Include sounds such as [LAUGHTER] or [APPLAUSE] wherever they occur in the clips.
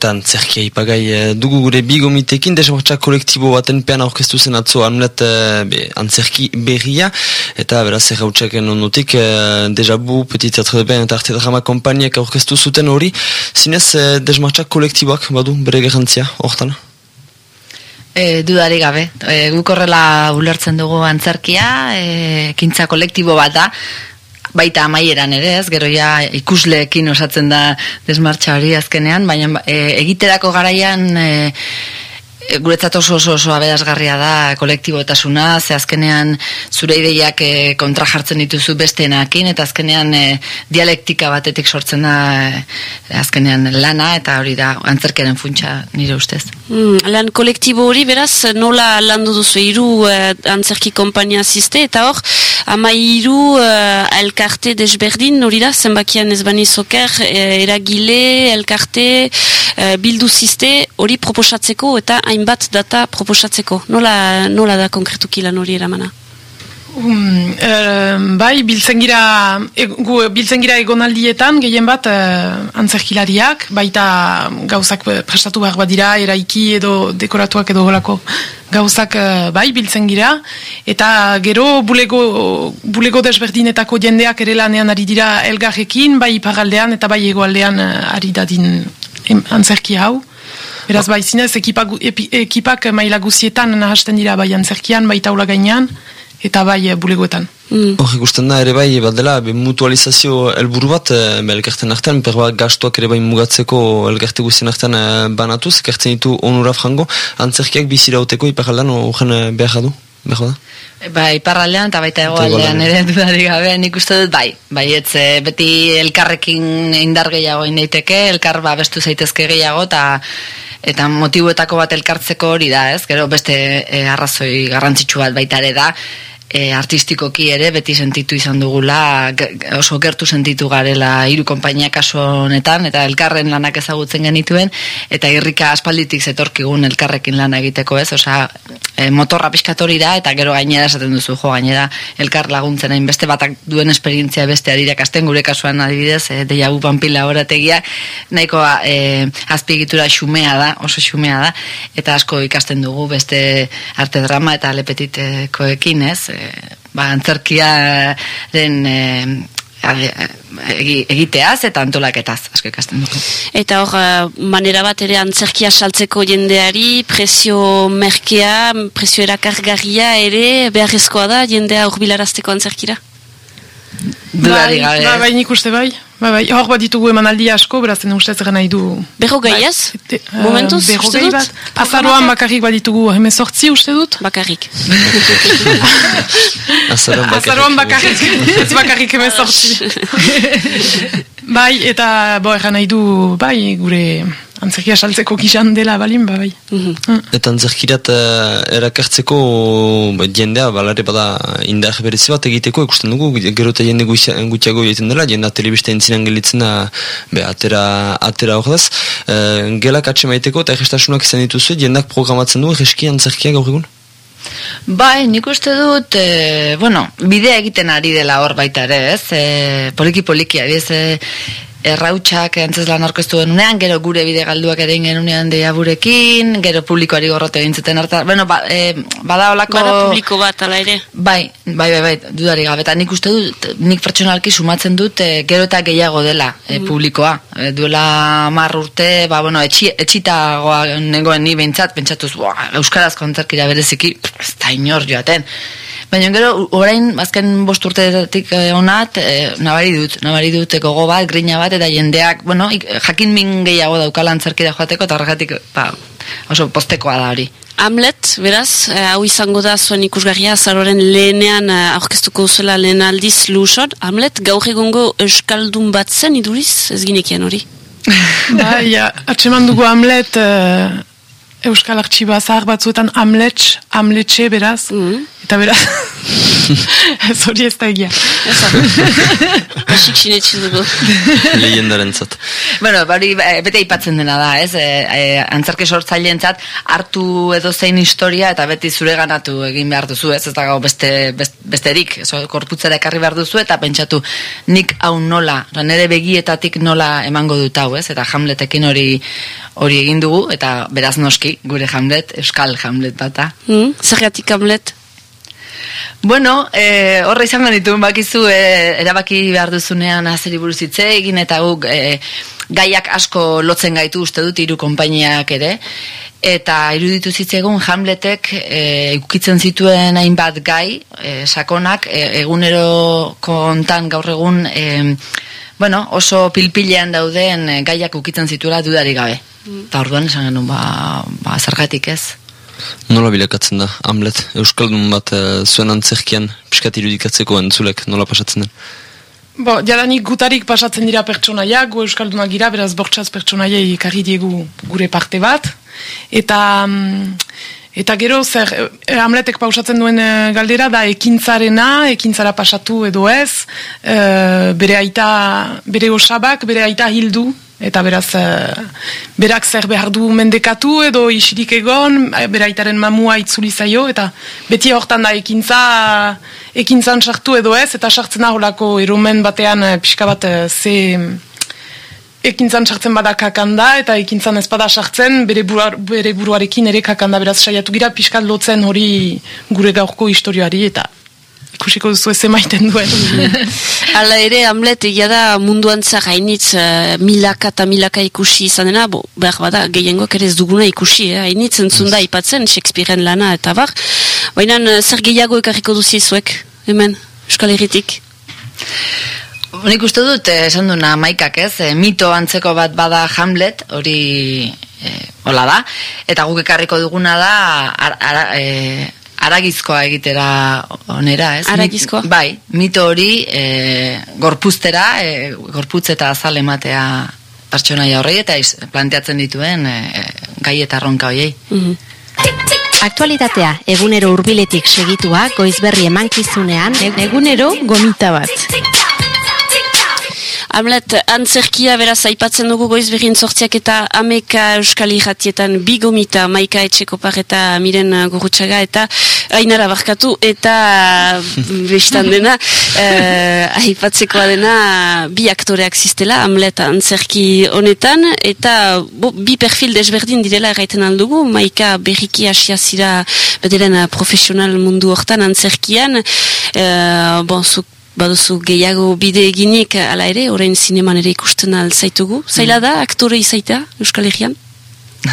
Tan zerkia ipagai eh, dugu gure bigomitekin, desmartxak kolektibo baten pean aurkeztu zen atzo anulet eh, be, antzerki berria, eta beraz errautxaken ondotik eh, deja bu, petit teatro de ben, eta arte drama kompaniak aurkeztu zuten hori, zinez desmartxak kolektiboak badu bere gerantzia, hortan? E, dudari gabe, e, guk horrela ulertzen dugu antzerkia, e, kintza kolektibo bat da, baita amaieran ere, ez, gero ja ikusleekin osatzen da desmartxa hori azkenean, baina e, egiterako garaian e, guretzat oso oso oso aberazgarria da kolektibotasuna, ze azkenean zure ideiak e, kontra jartzen dituzu besteenakin eta azkenean e, dialektika batetik sortzen da e, azkenean lana eta hori da antzerkeren funtsa nire ustez. Mm, lan kolektibo hori beraz nola landu duzu hiru e, antzerki kompania ziste eta hor ama hiru elkarte desberdin hori da zenbakian ez bani zoker eragile elkarte bildu ziste hori proposatzeko eta hain hainbat data proposatzeko. Nola, nola da konkretuki lan hori eramana? Um, e, bai, biltzengira, e, gu, biltzengira egonaldietan, gehien bat, e, antzerkilariak, baita gauzak prestatu behar badira, eraiki edo dekoratuak edo golako gauzak, e, bai, biltzengira, eta gero bulego, bulego desberdinetako jendeak ere lanean ari dira elgarrekin, bai iparaldean eta bai egoaldean ari dadin antzerki hau. Beraz, bai, zinez, ekipak, ekipak maila guzietan nahasten dira bai antzerkian, bai taula gainean, eta bai eh, bulegoetan. Mm. Hor, ikusten da ere bai, bat dela, be, mutualizazio elburu bat, e, elgerten artean, per bat gastuak ere bai mugatzeko elgerte guztien artean e, banatuz, ekertzen ditu onura frango, antzerkiak bizirauteko iparaldan horren behar du? Behar da? Ba, iparraldean eta baita egoaldean ere dudarik gabe, nik uste dut bai. Bai, etze, beti elkarrekin indar gehiago indaiteke, elkar ba, bestu zaitezke gehiago, eta eta motibuetako bat elkartzeko hori da, ez? Gero beste e, arrazoi garrantzitsu bat baita ere da, e, artistikoki ere beti sentitu izan dugula oso gertu sentitu garela hiru konpainia kasu honetan eta elkarren lanak ezagutzen genituen eta irrika aspalditik zetorkigun elkarrekin lana egiteko ez? Osea e, motorra piskatori da eta gero gainera esaten duzu jo gainera elkar laguntzen hain beste batak duen esperientzia beste adirakasten gure kasuan adibidez e, deia panpila horategia nahiko e, azpiegitura xumea da oso xumea da eta asko ikasten dugu beste arte drama eta lepetitekoekin ez ba, antzerkiaren e, egiteaz eta antolaketaz asko ikasten dugu. Eta hor, eh, manera bat ere antzerkia saltzeko jendeari, presio merkea, presio erakargarria ere, beharrezkoa da jendea hor bilarazteko antzerkira? Bai, bai, bai, nik uste bai. Ba, bai, hor bat ditugu emanaldi asko, beraz, ustez gana nahi du... Berro gai ez? Bai, uh, Momentuz, berro gai bat. Azaroan bakarrik bat ditugu hemen sortzi, uste dut? Bakarrik. [LAUGHS] Azaroan bakarrik. [LAUGHS] ez bakarrik hemen sortzi. [LAUGHS] bai, eta, bo, egan nahi du, bai, gure antzerkia saltzeko gizan dela balin, ba, bai. Mm -hmm. Eta antzerkirat uh, erakartzeko ba, jendea, balare bada indar berezi bat egiteko, ikusten dugu, gero eta jende gutxiago egiten dela, jendea telebista entzinan gelitzen da, be, atera, atera hor daz. Uh, gelak atxe maiteko eta egestasunak izan dituzu, jendak programatzen du, egeski antzerkia gaur egun? Bai, nik uste dut, e, bueno, bidea egiten ari dela hor baita ere, ez? E, poliki poliki, ez? E, errautxak entzez lan orkestu denunean, gero gure bide galduak ere genunean deia burekin, gero publikoari gorrote gintzuten harta, bueno, ba, e, bada olako... Bada publiko bat, ala ere? Bai, bai, bai, bai, dudari gabe, eta nik uste dut, nik pertsonalki sumatzen dut, e, gero eta gehiago dela e, publikoa. E, duela mar urte, ba, bueno, etxi, etxitagoa nengoen ni behintzat, pentsatuz, euskaraz kontzerkira bereziki, ez da inor joaten. Baina gero, orain, azken bost urteetik eh, onat, eh, nabari dut, nabari dut gogo bat, grina bat, eta jendeak, bueno, jakin min gehiago daukala antzerkira joateko, eta horregatik, ba, oso postekoa da hori. Hamlet, beraz, eh, hau izango da zuen ikusgarria, zaroren lehenean eh, aurkeztuko zela lehen aldiz lusor. Hamlet, gaur egongo euskaldun bat zen iduriz, ez ginekian hori? ba, ja, atseman dugu Hamlet, uh, Euskal Artxiba zahar batzuetan amlets, amletxe beraz, Mhm. eta beraz, [LAUGHS] ez hori ez da egia. Basik [LAUGHS] sinetxi dugu. Lehendaren zat. Bueno, bari eh, bete aipatzen dena da, ez? E, e, antzarki sortzaileentzat hartu edo zein historia eta beti zure ganatu egin behar duzu, ez? Ez da gau beste, best, besterik, eso, korputzera ekarri behar duzu eta pentsatu nik hau nola, nire begietatik nola emango dut hau, ez? Eta Hamletekin hori hori egin dugu eta beraz noski gure Hamlet, Euskal Hamlet bata. Hmm? Zergatik Hamlet? Bueno, e, horra izan ditu, bakizu, e, erabaki behar duzunean azeri buruz hitz egin, eta guk e, gaiak asko lotzen gaitu uste dut hiru konpainiak ere, eta iruditu zitzegun Hamletek e, ikukitzen zituen hainbat gai, e, sakonak, e, egunero kontan gaur egun, e, bueno, oso pilpilean dauden gaiak ukitzen zituela dudari gabe. Eta orduan esan genuen, ba, ba zergatik ez. Nola bilakatzen da, Hamlet, Euskaldun bat eh, zuen antzerkian, piskat irudikatzeko entzulek, nola pasatzen den? Bo, jadanik gutarik pasatzen dira pertsonaia, gu Euskaldunak gira, beraz bortxaz pertsonaiei ekarri diegu gure parte bat, eta... mm, Eta gero, zer, e, Hamletek pausatzen duen e, galdera da ekintzarena, ekintzara pasatu edo ez, e, bere aita, bere osabak, bere aita hildu, eta beraz, e, berak zer behar du mendekatu edo isirik egon, e, bere aitaren mamua itzuli zaio, eta beti hortan da ekintza, ekintzan sartu edo ez, eta sartzen da holako eromen batean e, pixka bat ze ekintzan sartzen bada kakanda eta ekintzan ez bada sartzen bere, buruar, bere buruarekin ere kakanda. Beraz saiatu gira pixkat lotzen hori gure gaurko historioari eta ikusiko duzu ez emaiten duen. [LAUGHS] Hala ere, Hamlet egia da munduan zer hainitz uh, milaka eta milaka ikusi izan dena, bo, behar bada, gehiengoak ere ez duguna ikusi, eh? hainitz entzun da ipatzen, Shakespearean lana eta bar. Baina uh, zer gehiago ekarriko duzizuek, hemen, Euskal Herritik? Nik uste dut, eh, esan duna maikak ez, eh, mito antzeko bat bada Hamlet, hori eh, hola da, eta guk ekarriko duguna da ar, ara, eh, aragizkoa egitera onera, ez? Aragizkoa? Mit- bai, mito hori eh, gorpuztera, eh, gorputz eta azal ematea pertsonaia horrei eta iz, planteatzen dituen eh, gai eta ronka hoiei. Mhm. Aktualitatea egunero hurbiletik segitua goizberri emankizunean Egunero gomita bat. Hamlet, antzerkia beraz aipatzen dugu goiz berrin sortziak eta ameka euskal irratietan bigomita maika etxekopar eta miren uh, gurutxaga eta ainara barkatu eta [LAUGHS] bestan dena eh, aipatzekoa dena bi aktoreak ziztela Hamlet antzerki honetan eta bo, bi perfil desberdin direla erraiten aldugu maika berriki asia zira bederen uh, profesional mundu hortan antzerkian. Eh, bon, zuk baduzu gehiago bide eginik ala ere, orain zineman ere ikusten alzaitugu. Zaila da, aktore izaita, Euskal Herrian? [LAUGHS]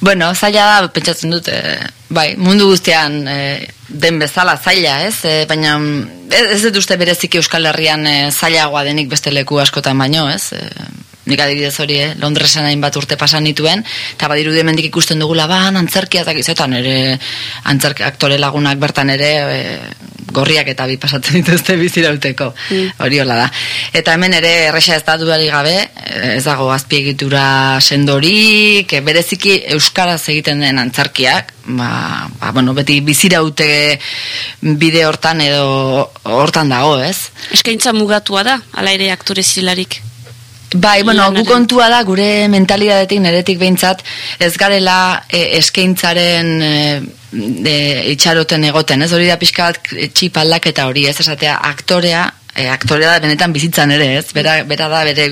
Bueno, zaila da, pentsatzen dut, e, bai, mundu guztian e, den bezala zaila, ez? E, baina mm, ez, dut uste bereziki Euskal Herrian e, zailagoa denik beste leku askotan baino, ez? E, nik adibidez hori, eh? Londresen hainbat urte pasan nituen, eta badiru hemendik ikusten dugula, ba, antzerkia eta gizetan, ere, antzerk aktore lagunak bertan ere, e, gorriak eta bi pasatzen dituzte [LAUGHS] bizirauteko, hori hola da. Eta hemen ere, erresa ez da dudarik gabe, ez dago azpiegitura sendorik, eh, bereziki euskaraz egiten den antzarkiak, ba, ba, bueno, beti biziraute bide hortan edo hortan dago, ez? Eskaintza mugatua da, ala ere aktore zirelarik. Bai, bueno, gu kontua da, gure mentalidadetik, neretik behintzat, ez garela e, eskaintzaren e, e, itxaroten egoten, ez? Hori da pixka bat e, txip aldaketa hori, ez? Esatea aktorea, e, aktorea da benetan bizitzan ere, ez? Bera, bera da bere,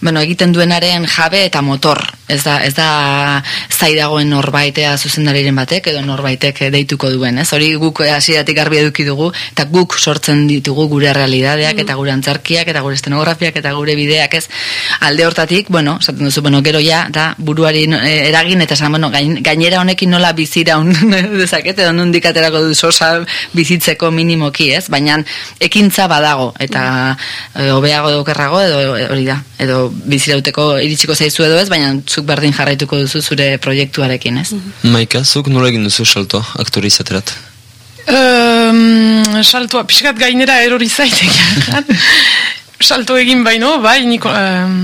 bueno, egiten duenaren jabe eta motor, ez da, ez da zai dagoen norbaitea zuzendariren batek, edo norbaitek deituko duen, ez? Hori guk hasieratik garbi eduki dugu, eta guk sortzen ditugu gure realidadeak, eta gure antzarkiak, eta gure estenografiak, eta gure bideak, ez? Alde hortatik, bueno, esaten duzu, bueno, gero ja, da, buruari eh, eragin, eta esan, bueno, gain, gainera honekin nola bizira un [LAUGHS] dezakete, edo nondik aterako du sosa bizitzeko minimoki, ez? Baina ekintza badago, eta e, hobeago edo okerrago, edo hori da, edo bizirauteko iritsiko zaizu edo ez, baina zuk berdin jarraituko duzu zure proiektuarekin, ez? Maika, zuk nola egin duzu salto aktore izaterat? Um, saltoa, pixkat gainera erori zaitek. [LAUGHS] Salto egin baino, bai, niko, um,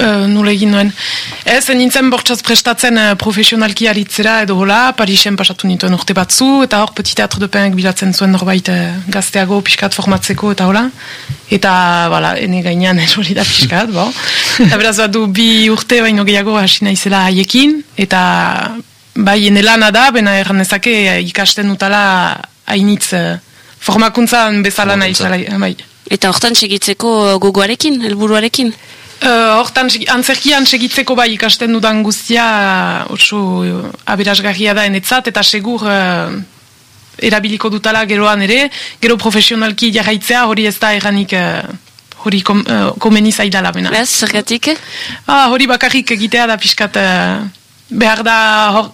uh, nula egin nuen. Ez, nintzen bortxaz prestatzen uh, profesionalki aritzera edo hola, Parisen pasatu nituen urte batzu, eta hor Petit Teatro de Penek bilatzen zuen norbait uh, gazteago pixkat formatzeko eta hola. Eta, bala, ene gainean [LAUGHS] hori da pixkat, bo. eta beraz bat du bi urte baino gehiago hasi naizela haiekin, eta bai, ene lana da, bena erran ezake ikasten dutala hainitz uh, formakuntzan bezala naizela, bai. Eta hortan segitzeko gogoarekin, helburuarekin? Uh, hortan, antzerkian segitzeko bai ikasten dudan guztia oso uh, aberasgarria da enetzat, eta segur uh, erabiliko dutala geroan ere, gero profesionalki jarraitzea hori ez da erranik hori kom, uh, komeni zaidala bena. Ez, zergatik? Ah, hori bakarrik egitea da pixkat behar da, hor,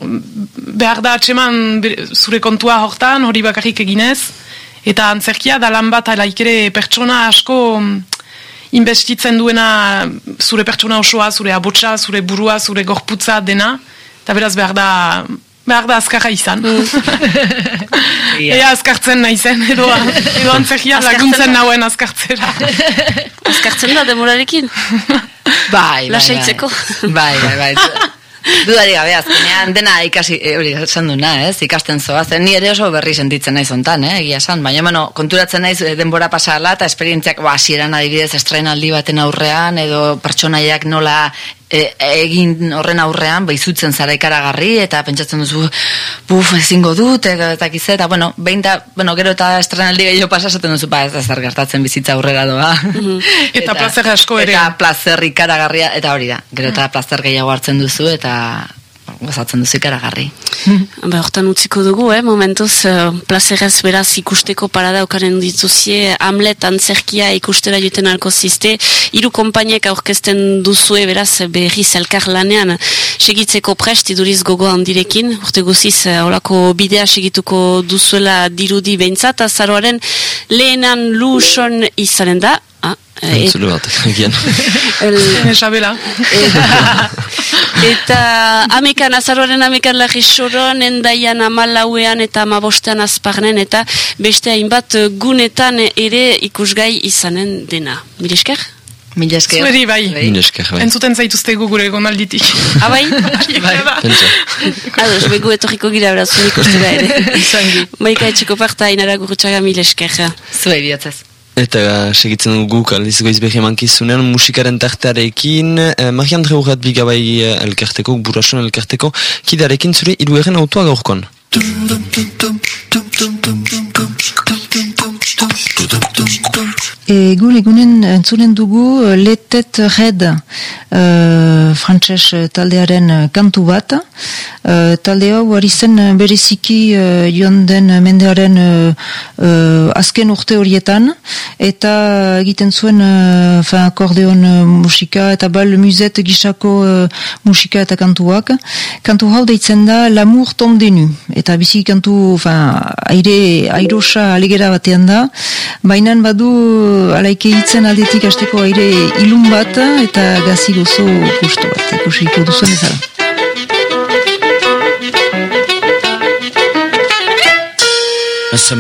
behar da atseman zure kontua hortan, hori bakarrik eginez, eta antzerkia da lan bat alaikere pertsona asko investitzen duena zure pertsona osoa, zure abotsa, zure burua, zure gorputza dena, eta beraz behar da, behar da azkarra izan. Mm. [LAUGHS] Ea azkartzen nahi zen, edo, edo antzekia laguntzen nauen azkartzera. azkartzen da demorarekin? [LAUGHS] Bai, bai, Lasaitzeko. bai, bai, bai. [LAUGHS] Dudari gabe, azkenean dena ikasi, eh, hori esan duna, ez, ikasten zoa, zen ni ere oso berri sentitzen naiz ontan, eh, egia esan, baina, bueno, konturatzen naiz eh, denbora pasala eta esperientziak, ba, hasieran adibidez, estrenaldi baten aurrean, edo pertsonaiak nola e, egin horren aurrean baizutzen zara ikaragarri eta pentsatzen duzu buf ezingo dut eta kize eta bueno behin da bueno gero eta estrenaldi gehiago pasa esaten duzu ba ez da zer gertatzen bizitza aurrera doa mhm. [LAUGHS] eta, plazer asko ere eta plazer ikaragarria eta hori da gero eta plazer gehiago hartzen duzu eta gozatzen duzu ikaragarri. Ba, hortan utziko dugu, eh, momentuz, uh, plazerez beraz ikusteko parada okaren dituzie, Hamlet antzerkia ikustera joten alko ziste, hiru kompainiek aurkezten duzue beraz berri zelkar lanean segitzeko prest iduriz gogo handirekin, urte guziz, uh, olako bidea segituko duzuela dirudi behintzat, azaroaren lehenan luson izanen da, Ah, Entzule bat, [LAUGHS] egian. Esabela. [LAUGHS] [LAUGHS] eta amekan, azaroaren amekan lagi soron, endaian amalauean eta amabostean azparnen, eta beste hainbat gunetan ere ikusgai izanen dena. Mil esker? Mil esker. Zueri bai. Mil esker, bai. Entzuten zaituzte gure gonalditik. Abai? [LAUGHS] bai. Pentsa. [LAUGHS] Ados, begu etorriko gira beraz, ikustera ere. [LAUGHS] Maika etxeko parta inara gurutxaga mil esker. Zuei bihotzez. Eta segitzen dugu kaliz goiz behi mankizunean musikaren tartearekin eh, Mari Andre Urrat bigabai eh, elkarteko, burasun elkarteko Kidarekin zure irueren autoa gaurkon Egun egunen entzunen dugu eh, Letet Red uh, frantses taldearen kantu bat. Uh, talde hau ari zen bereziki uh, joan den mendearen azken urte horietan eta egiten zuen uh, akordeon musika eta bal muzet gisako musika eta kantuak. Kantu hau deitzen da L'amour tom denu eta bizi kantu aire airosa alegera batean da. Bainan badu alaike hitzen aldetik hasteko aire ilun bat eta gazi gozo justu bat, ikusiko duzuen ezara. Essa